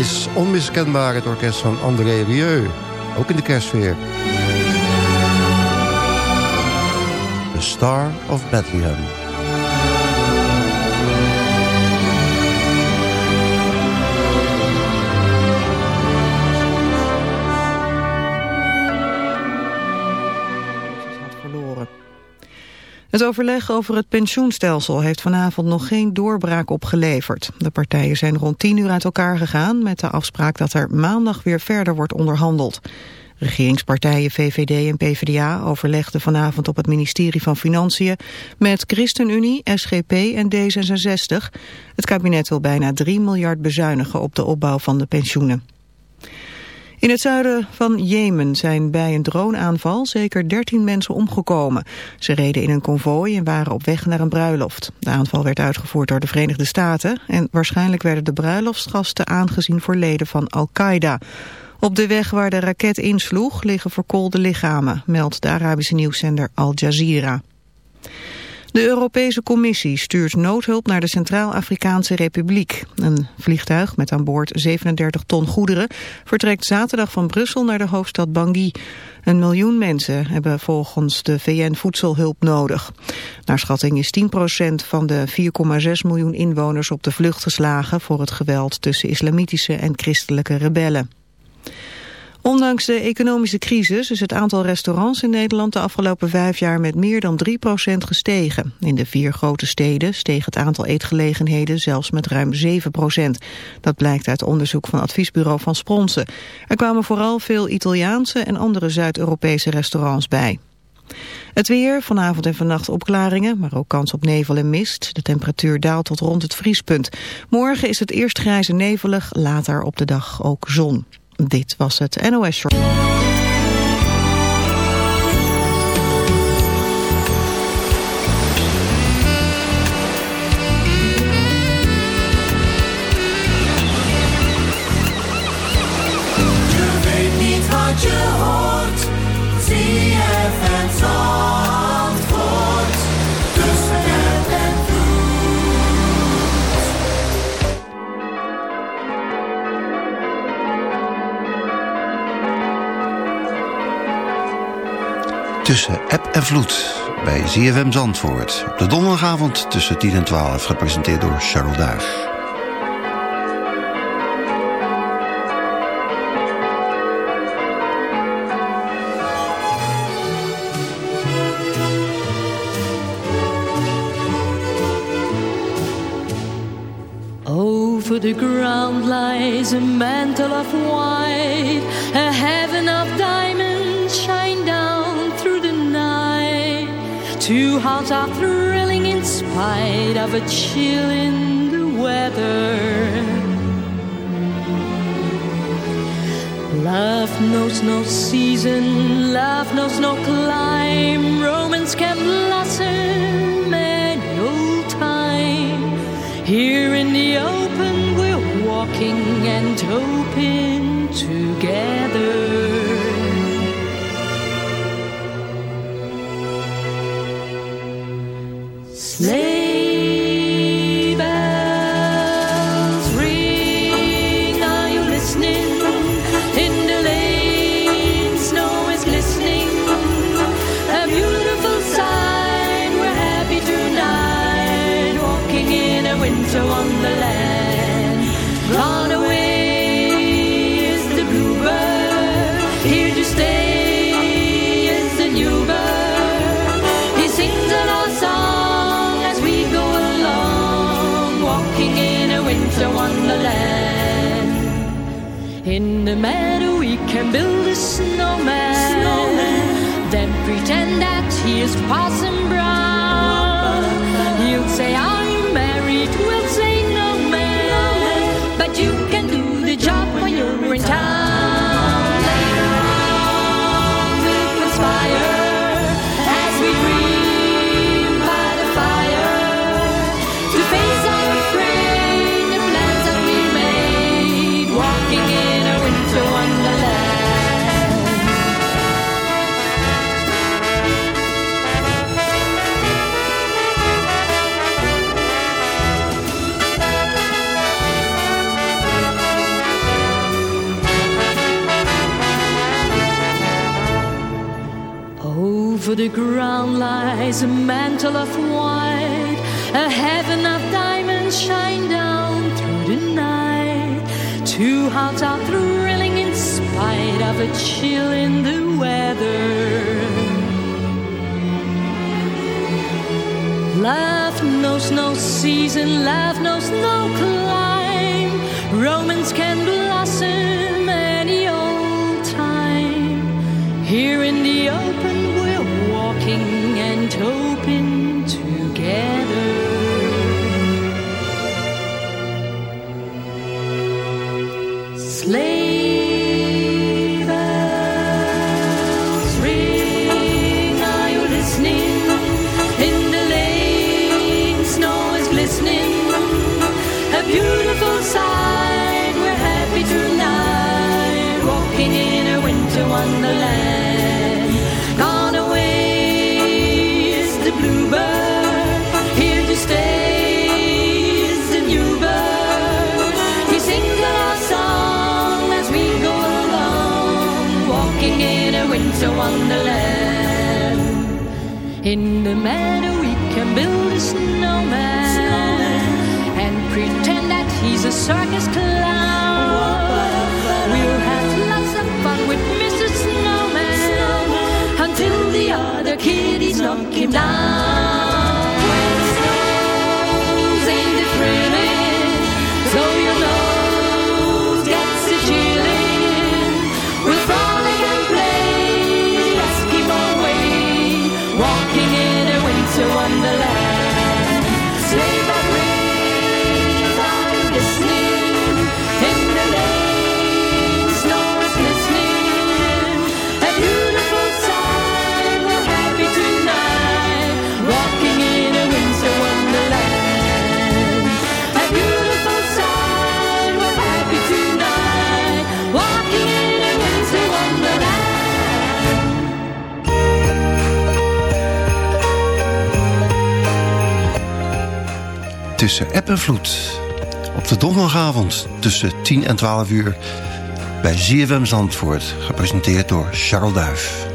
is onmiskenbaar het orkest van André Rieu. Ook in de kerstsfeer. The Star of Bethlehem. Het overleg over het pensioenstelsel heeft vanavond nog geen doorbraak opgeleverd. De partijen zijn rond tien uur uit elkaar gegaan met de afspraak dat er maandag weer verder wordt onderhandeld. Regeringspartijen VVD en PvdA overlegden vanavond op het ministerie van Financiën met ChristenUnie, SGP en D66. Het kabinet wil bijna 3 miljard bezuinigen op de opbouw van de pensioenen. In het zuiden van Jemen zijn bij een droneaanval zeker 13 mensen omgekomen. Ze reden in een konvooi en waren op weg naar een bruiloft. De aanval werd uitgevoerd door de Verenigde Staten... en waarschijnlijk werden de bruiloftsgasten aangezien voor leden van Al-Qaeda. Op de weg waar de raket insloeg liggen verkoolde lichamen... meldt de Arabische nieuwszender Al Jazeera. De Europese Commissie stuurt noodhulp naar de Centraal-Afrikaanse Republiek. Een vliegtuig met aan boord 37 ton goederen vertrekt zaterdag van Brussel naar de hoofdstad Bangui. Een miljoen mensen hebben volgens de VN voedselhulp nodig. Naar schatting is 10% van de 4,6 miljoen inwoners op de vlucht geslagen voor het geweld tussen islamitische en christelijke rebellen. Ondanks de economische crisis is het aantal restaurants in Nederland de afgelopen vijf jaar met meer dan 3% gestegen. In de vier grote steden steeg het aantal eetgelegenheden zelfs met ruim 7%. Dat blijkt uit onderzoek van adviesbureau Van Spronsen. Er kwamen vooral veel Italiaanse en andere Zuid-Europese restaurants bij. Het weer, vanavond en vannacht opklaringen, maar ook kans op nevel en mist. De temperatuur daalt tot rond het vriespunt. Morgen is het eerst grijs en nevelig, later op de dag ook zon. Dit was het NOS Short. Tussen app en vloed. Bij ZFM Zandvoort. Op de donderdagavond tussen 10 en 12. Gepresenteerd door Cheryl Daag. Over the ground lies a mantle of white, a heaven of diamonds Two hearts are thrilling in spite of a chill in the weather. Love knows no season, love knows no clime. Romance can blossom at no time. Here in the open, we're walking and hoping together. Sleigh is Parson Brown. He'll say I'm married, we'll say no man, but you can do the job when you're in town. For the ground lies a mantle of white, a heaven of diamonds shine down through the night. Two hearts are thrilling in spite of a chill in the weather. Love knows no season, love knows no climb. Romance can blossom any old time. Here open In the meadow, we can build a snowman, snowman. and pretend that he's a circus clown. We'll have lots of fun with Mr. Snowman, snowman. until the other kiddies knock him down. tussen app en vloed. Op de donderdagavond tussen 10 en 12 uur bij ZFM Zandvoort. Gepresenteerd door Charles Duif.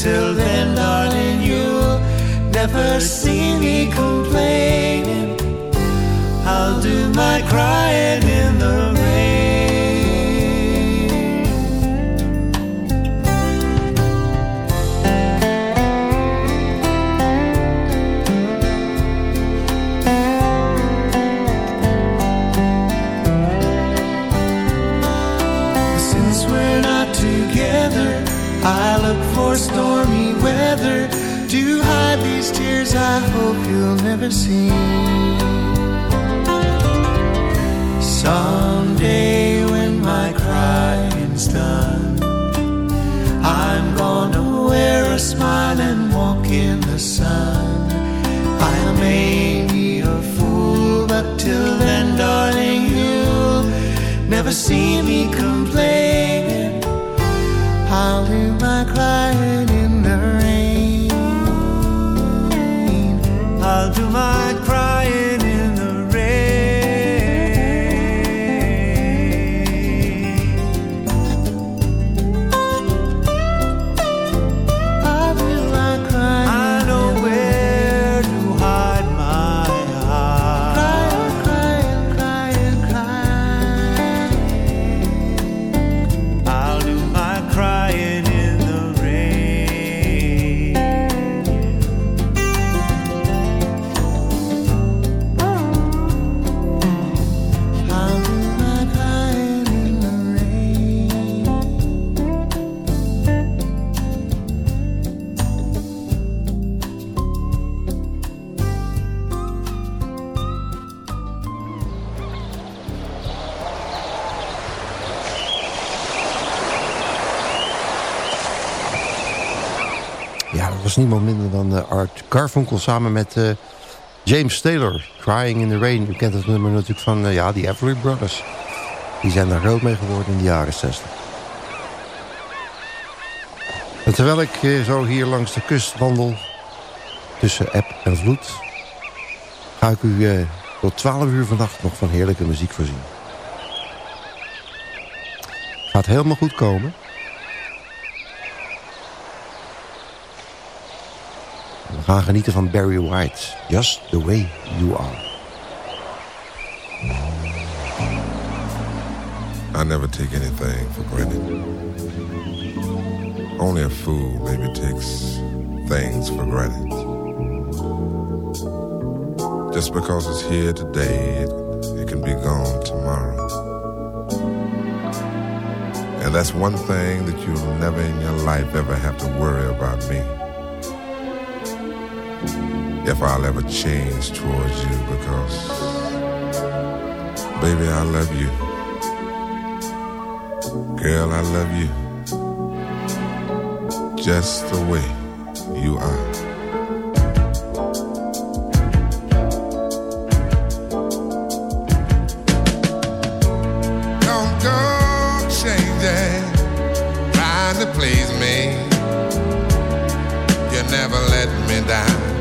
till then. never seen. Someday when my crying's done, I'm gonna wear a smile and walk in the sun. I may be a fool, but till then, darling, you'll never see me complaining. I'll do my crying. Was niemand minder dan eh, Art Garfunkel samen met eh, James Taylor. Crying in the Rain. U kent het nummer natuurlijk van eh, ja, die Everly Brothers. Die zijn daar groot mee geworden in de jaren 60. En terwijl ik zo hier langs de kust wandel... tussen app en vloed... ga ik u tot 12 uur vannacht nog van heerlijke muziek voorzien. Gaat helemaal goed komen. Gaan genieten van Barry White. Just the way you are. I never take anything for granted. Only a fool maybe takes things for granted. Just because it's here today, it, it can be gone tomorrow. And that's one thing that you'll never in your life ever have to worry about me. If I'll ever change towards you because, baby, I love you. Girl, I love you just the way you are.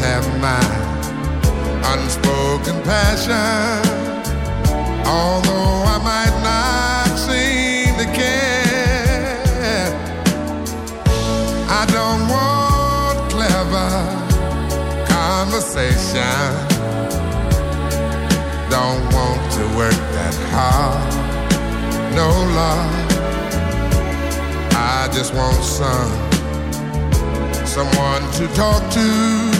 have my unspoken passion. Although I might not seem to care, I don't want clever conversation. Don't want to work that hard. No love. I just want some someone to talk to.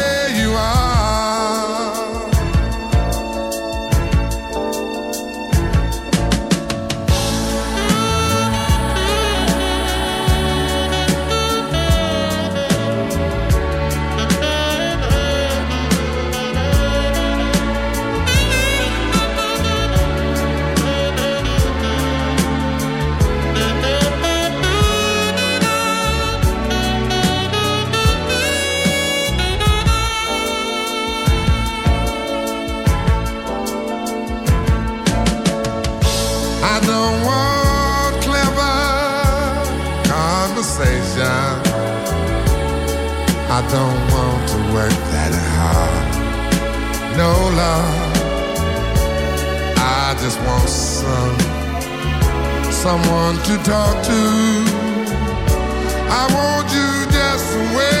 No love. I just want some someone to talk to. I want you just the way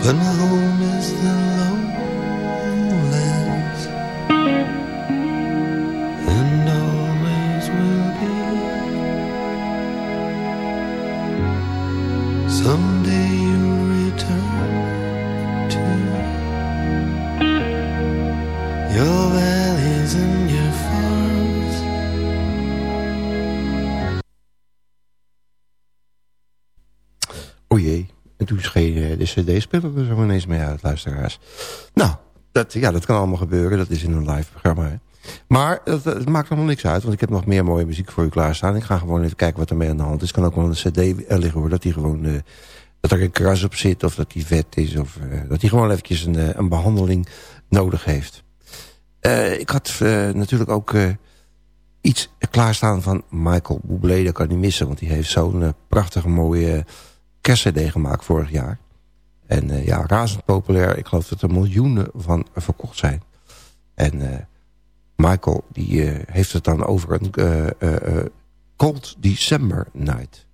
But my home is the lowlands and always will be. Someday you'll return to your valleys and your farms. O jee, en eh, de cd-speler er zo ineens mee uit, luisteraars. Nou, dat, ja, dat kan allemaal gebeuren. Dat is in een live programma. Hè. Maar dat, maakt allemaal niks uit, want ik heb nog meer mooie muziek voor u klaarstaan. Ik ga gewoon even kijken wat er mee aan de hand is. Het kan ook wel een cd er liggen hoor, dat die gewoon... eh, dat er een kras op zit, of dat die vet is, of eh, dat hij gewoon eventjes een, eh, een behandeling nodig heeft. Eh, ik had eh, natuurlijk ook eh, iets klaarstaan van Michael Bublé. Dat kan niet missen, want die heeft zo'n eh, prachtige mooie kerstcd gemaakt vorig jaar. En eh, ja, razend populair. Ik geloof dat er miljoenen van verkocht zijn. En eh, Michael die eh, heeft het dan over een Cold December Night.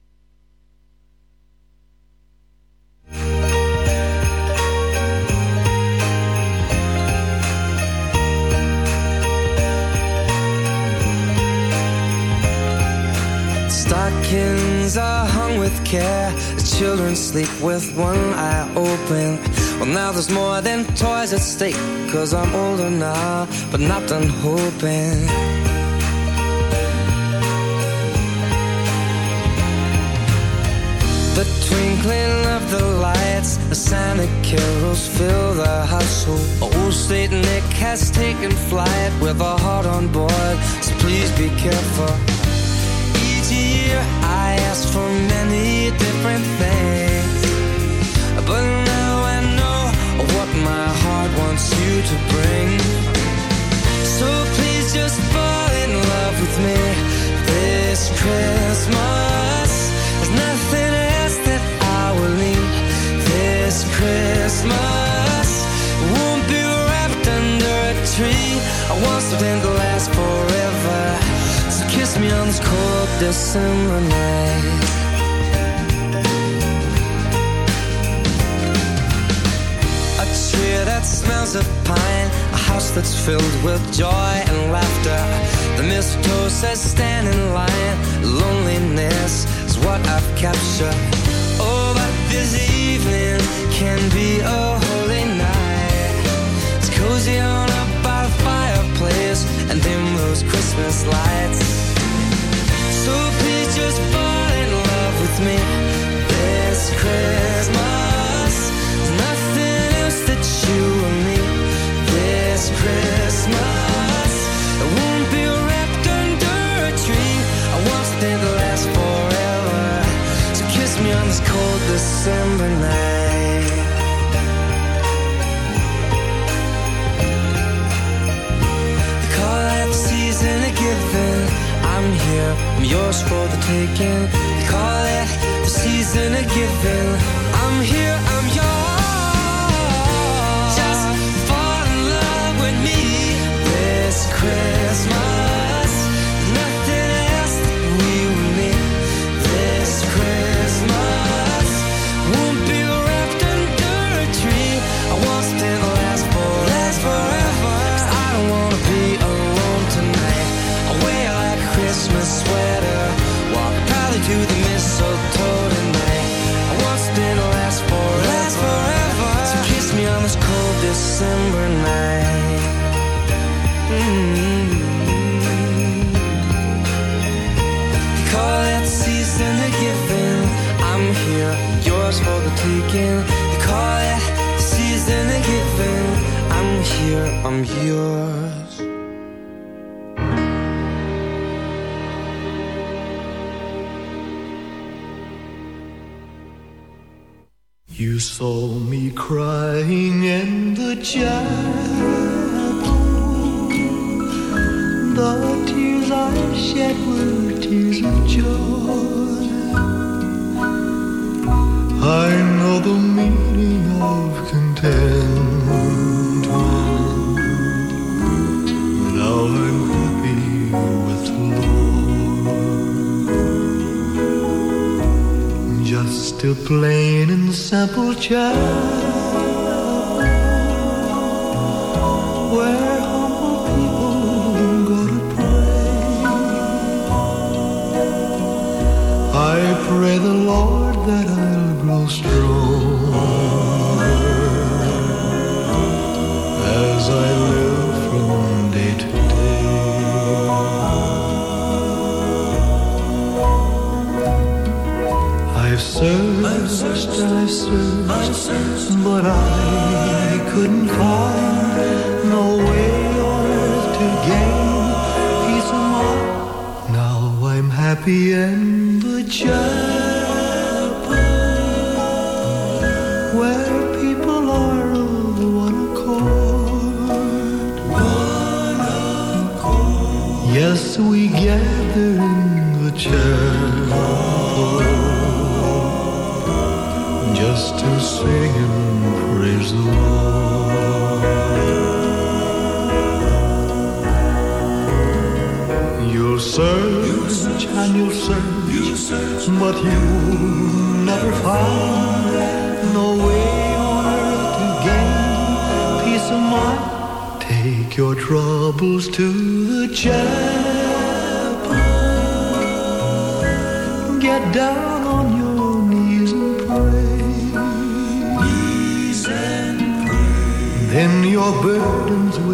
Napkins are hung with care. The children sleep with one eye open. Well, now there's more than toys at stake. Cause I'm older now, but not done hoping. The twinkling of the lights, the Santa carols fill the household. Old Saint Nick has taken flight with a heart on board, so please be careful. Different things, but now I know what my heart wants you to bring. So please just fall in love with me this Christmas. There's nothing else that I will need this Christmas. Won't be wrapped under a tree. I want something to last forever. So kiss me on this cold December night. That smells of pine, a house that's filled with joy and laughter. The mistletoe says stand in line, loneliness is what I've captured. Oh, but this evening can be a holy night. It's cozy on up by the fireplace and dim those Christmas lights. So please just fall in love with me this Christmas. December night. They call it the season of giving. I'm here, I'm yours for the taking. They call it the season of giving. I'm here, I'm yours. This child The chapel where people are of one accord. One accord. Yes, we gather in the chapel just to sing and praise the Lord. You'll search and you'll search, but you'll never find no way on earth to gain peace of mind. Take your troubles to the chapel. get down on your knees and pray. Knees and pray. Then your burdens will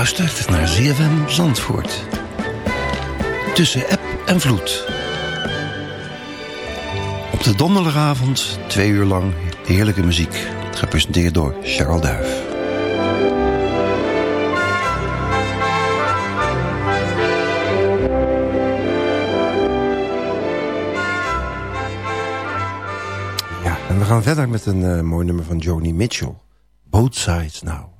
luistert naar ZFM Zandvoort. Tussen app en vloed. De donderdagavond, twee uur lang, heerlijke muziek. Gepresenteerd door Charles Duif. Ja, en we gaan verder met een eh, mooi nummer van Joni Mitchell. Both Sides Now.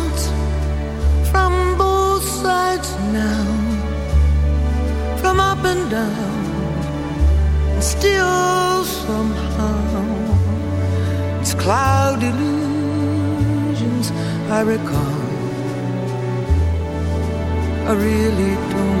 now, from up and down, and still somehow it's cloud illusions I recall. I really don't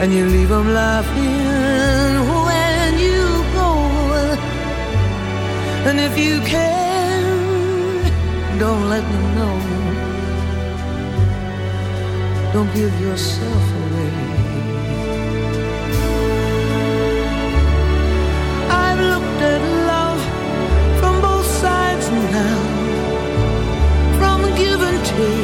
and you leave them laughing when you go. And if you can, don't let them know. Don't give yourself away. I've looked at love from both sides now, from give and take,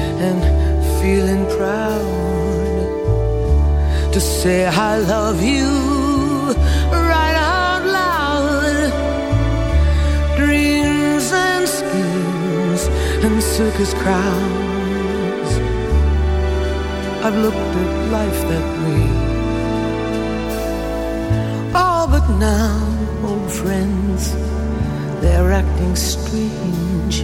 and feeling proud to say I love you right out loud. Dreams and schemes and circus crowds. I've looked at life that way. Oh, but now, old friends, they're acting strange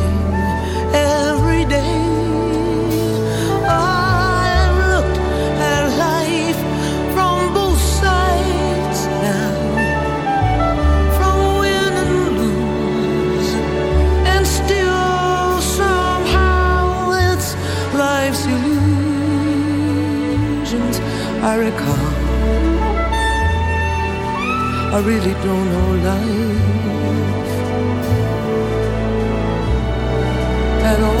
I recall. I really don't know life at all.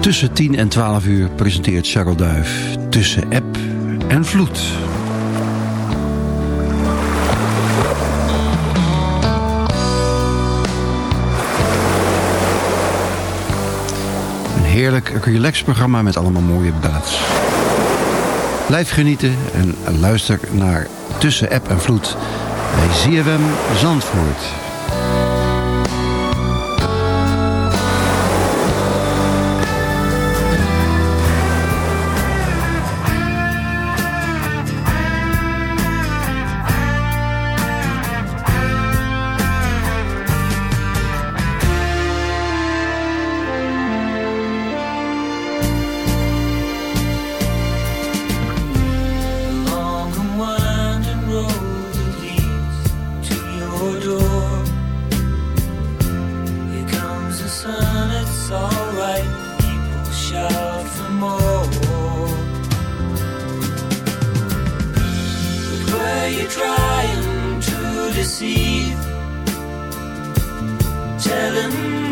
Tussen 10 en 12 uur presenteert Charles Duif Tussen App en Vloed. Een heerlijk relaxprogramma met allemaal mooie ballads. Blijf genieten en luister naar Tussen App en Vloed bij ZFM Zandvoort. Telling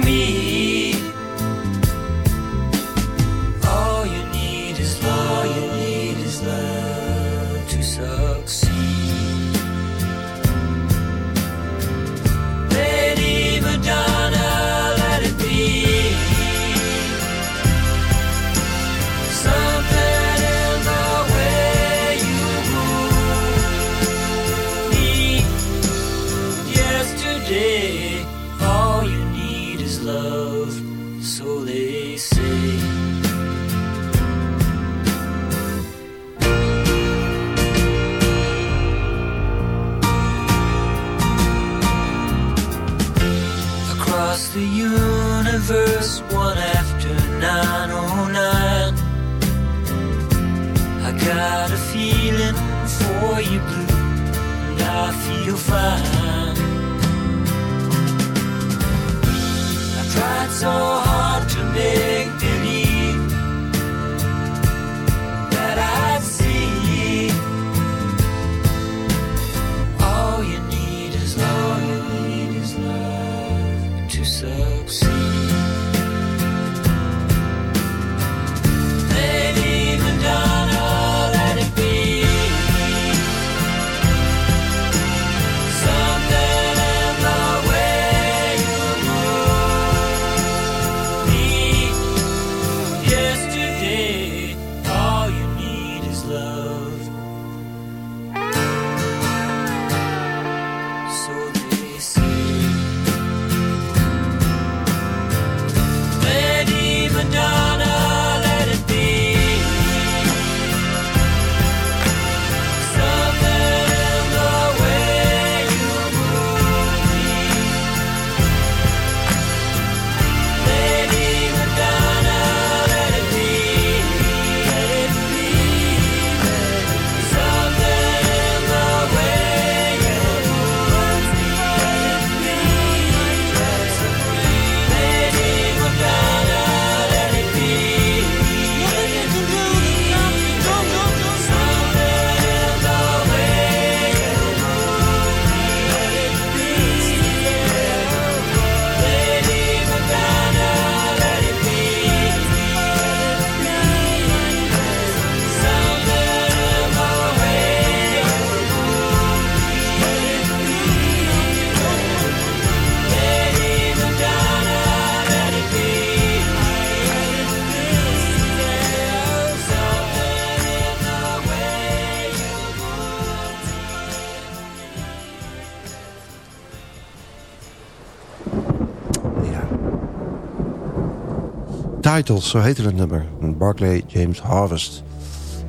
Titles, zo heette het nummer. Barclay James Harvest.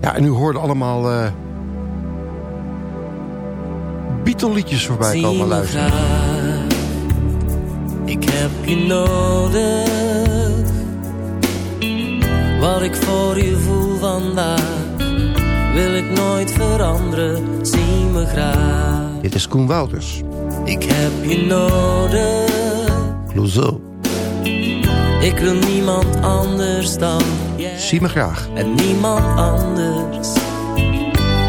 Ja, en u hoorde allemaal eh Beatle-liedjes voorbij komen me luisteren. Ik heb je nodig. Wat ik voor je voel vandaag, wil ik nooit veranderen. Zie me graag. Dit is Koen Wouters. Ik heb je nodig. Clouseau. Ik wil niemand anders dan jij. Zie me graag. en niemand anders.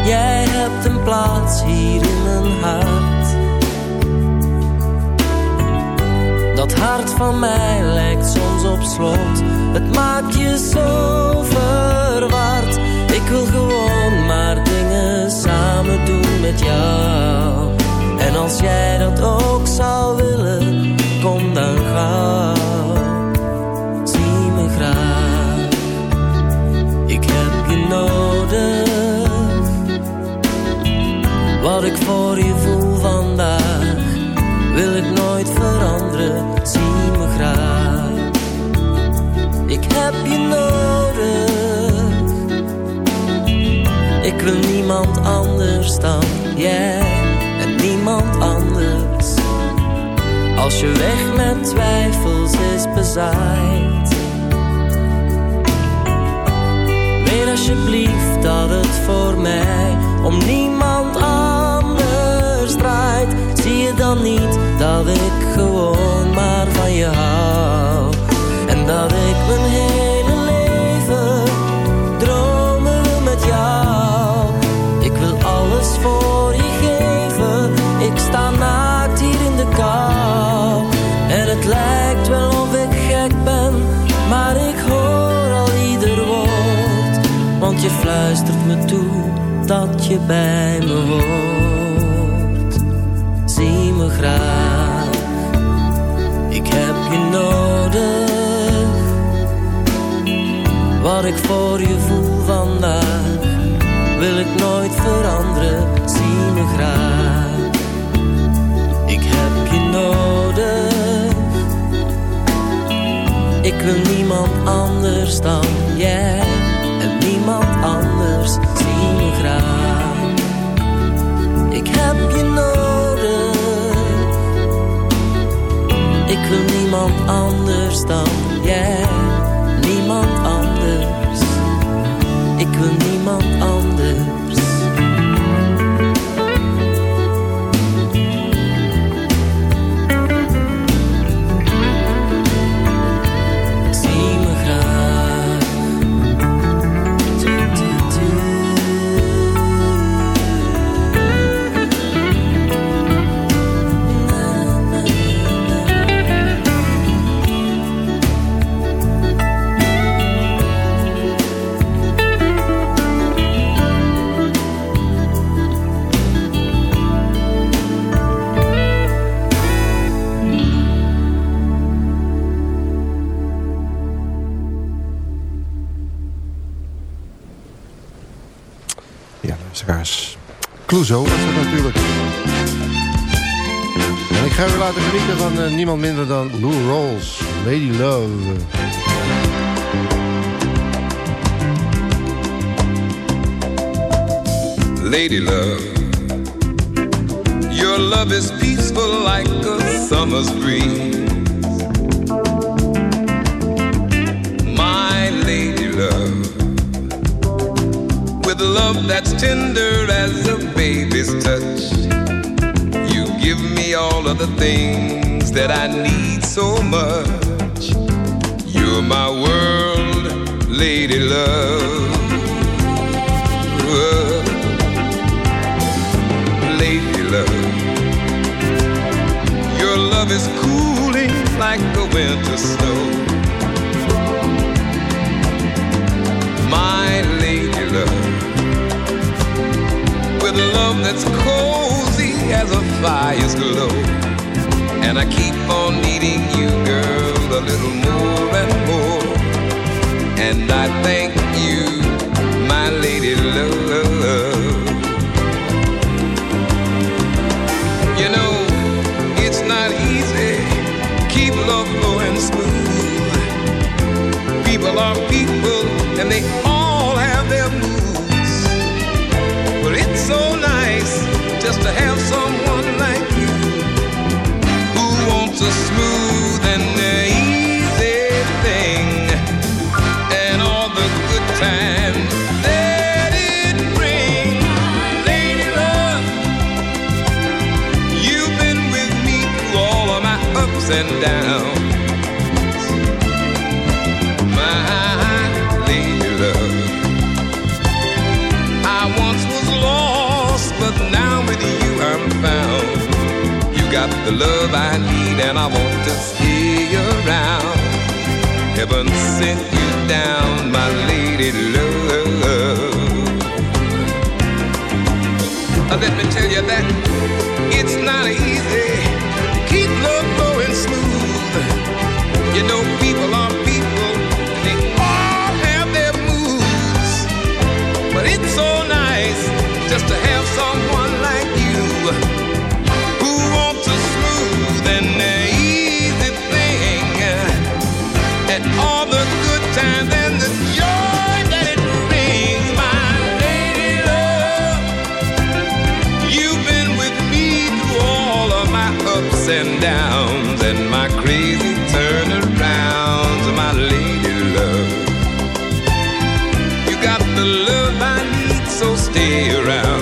Jij hebt een plaats hier in mijn hart. Dat hart van mij lijkt soms op slot. Het maakt je zo verward. Ik wil gewoon maar dingen samen doen met jou. En als jij dat ook zou willen, kom dan gauw. Wat ik voor je voel vandaag, wil ik nooit veranderen. Zie me graag. Ik heb je nodig. Ik wil niemand anders dan jij en niemand anders. Als je weg met twijfels is bezaaid. Weet alsjeblieft dat het voor mij om niemand dan niet dat ik gewoon maar van je hou? En dat ik mijn hele leven dromen met jou. Ik wil alles voor je geven. Ik sta naakt hier in de kou. En het lijkt wel of ik gek ben, maar ik hoor al ieder woord. Want je fluistert me toe dat je bij me hoort. Ik heb je nodig. Wat ik voor je voel vandaag, wil ik nooit veranderen. Zie me graag, ik heb je nodig. Ik wil niemand anders dan jij niemand anders dan jij, niemand anders. Ik wil niemand anders. Clouseau dat natuurlijk. En ik ga u laten genieten van uh, niemand minder dan Lou Rawls. Lady Love. Lady Love Your love is peaceful like a summer's breeze My lady love With love that's tender as a baby's touch You give me all of the things that I need so much. You're my world, lady love. Lady love. Your love is cooling like the winter snow With that's cozy as a fire's glow. And I keep on needing you, girl, a little more and more. And I ups and downs. My lady love. I once was lost, but now with you I'm found. You got the love I need, and I want to stay around. Heaven sent you down, my lady love. Let me tell you that it's not easy. And downs and my crazy turnarounds, my lady love. You got the love I need, so stay around.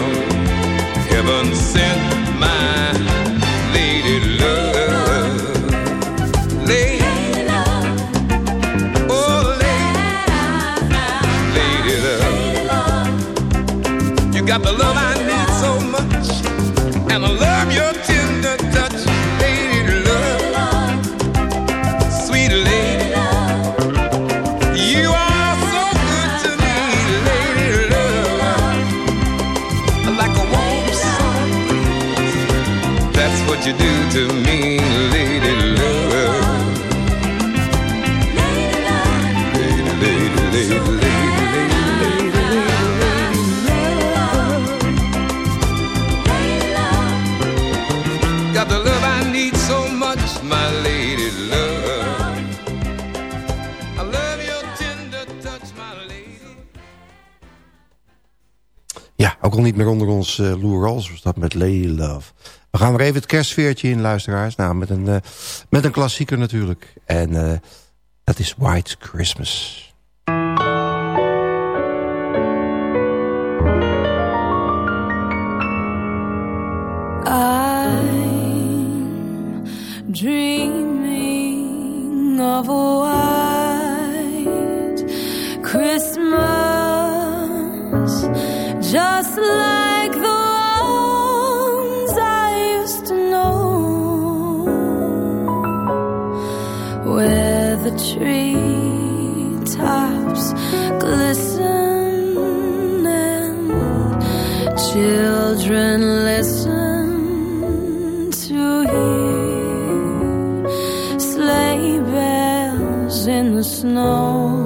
Ook niet meer onder ons uh, Lou Rawls was dat met Lady Love. We gaan er even het kerstsfeertje in, luisteraars. Nou, met een, uh, met een klassieker natuurlijk. En uh, dat is White Christmas. Of where the tree tops glisten and children listen to hear sleigh bells in the snow.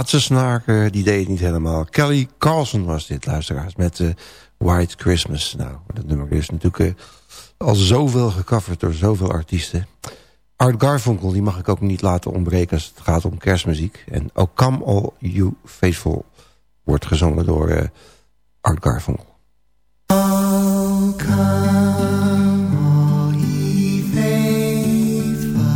Laatste snaar, eh, die deed het niet helemaal. Kelly Carlson was dit, luisteraars, met eh, White Christmas. Nou, dat nummer is natuurlijk eh, al zoveel gecoverd door zoveel artiesten. Art Garfunkel, die mag ik ook niet laten ontbreken als het gaat om kerstmuziek. En ook Come All You Faithful wordt gezongen door eh, Art Garfunkel. Come, all ye faithful,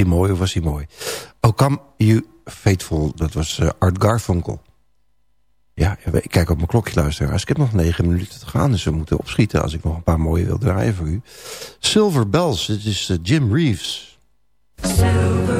hij mooi of was hij mooi? Oh, Come You Faithful, dat was eh, Art Garfunkel. Ja, ik kijk op mijn klokje luisteraars. Ik heb nog negen minuten te gaan, dus we moeten opschieten... als ik nog een paar mooie wil draaien voor u. Silver Bells, dit is eh, Jim Reeves. Silver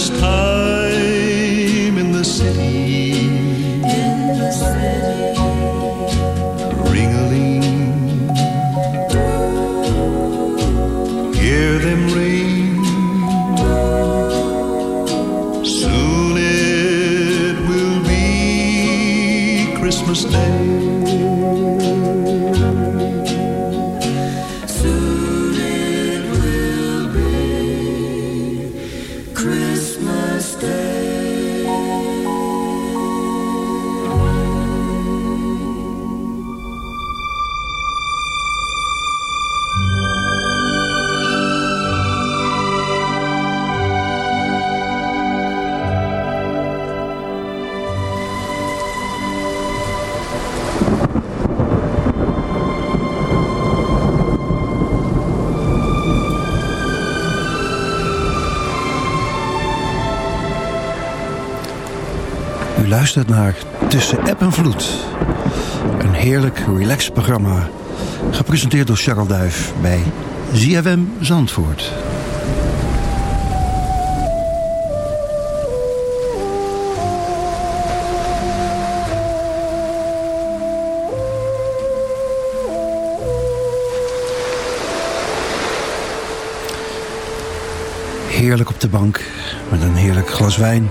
just time. Naar Tussen App en Vloed. Een heerlijk relaxed programma. Gepresenteerd door Charles Duif bij ZFM Zandvoort. Heerlijk op de bank met een heerlijk glas wijn.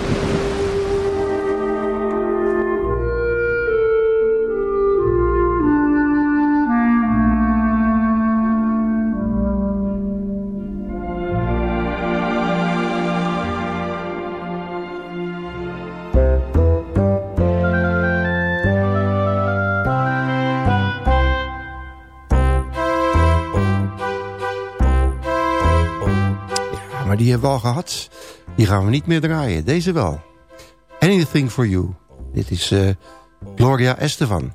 Hebben we al gehad. Die gaan we niet meer draaien. Deze wel. Anything for You. Dit is uh, Gloria Estefan.